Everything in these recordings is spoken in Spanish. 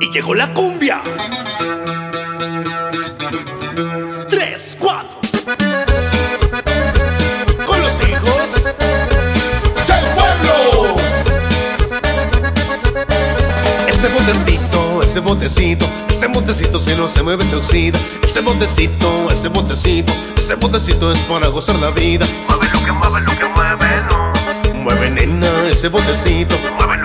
y llegó la cumbia. Tres, cuatro. Con los hijos del pueblo. Ese botecito, ese botecito, ese botecito si no se mueve se oxida. Ese botecito, ese botecito, ese botecito es para gozar la vida. Mueve lo que mueve, lo que mueve, no. Mueve nena ese botecito, Mueve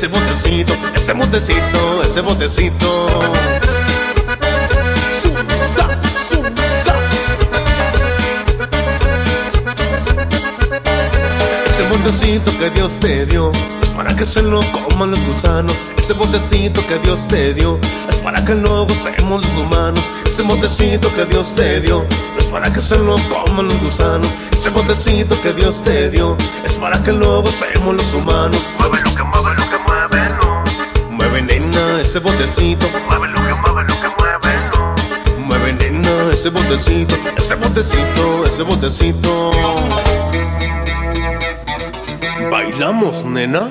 ese botecito, ese botecito, ese botecito. Ese botecito que Dios te dio es para que se lo coman los gusanos. Ese botecito que Dios te dio es para que lo gocemos los humanos. Ese botecito que Dios te dio es para que se lo coman los gusanos. Ese botecito que Dios te dio es para que lo gocemos los humanos. Ese botecito, Mueve lo que mueve, lo que mueve, no. mueve nena ese botecito, ese botecito, ese botecito. Bailamos, nena.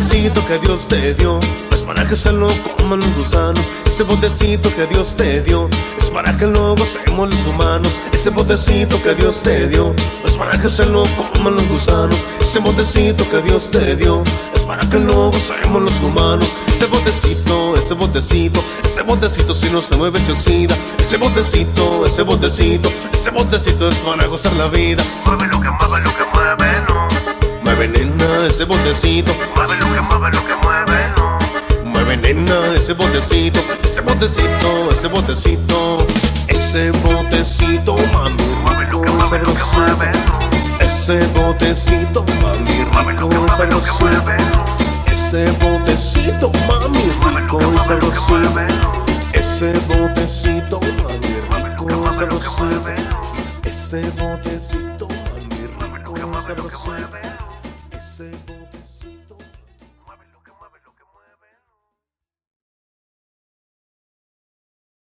Botecito que Dios te dio es para que se lo coman los gusanos. Ese botecito que Dios te dio es para que lo gocemos los humanos. Ese botecito que Dios te dio es para que se lo coman los gusanos. Ese botecito que Dios te dio es para que lo gocemos los humanos. Ese botecito, ese botecito, ese botecito si no se mueve se oxida. Ese botecito, ese botecito, ese botecito es para gozar la vida. Mueve lo que mueve, lo que nena ese botecito, Mueve lo que mueve, lo que mueve, no. Mueve nena ese botecito, ese botecito, ese botecito, ese botecito, mami, Mueve lo que mueve, lo que mueve, no. Ese botecito, mami, Mueve lo que mueve, lo que mueve, no. Ese botecito, mami, rico y sabrosito. Ese botecito, mami, rico y sabrosito. Ese botecito, mami, rico y sabrosito. せ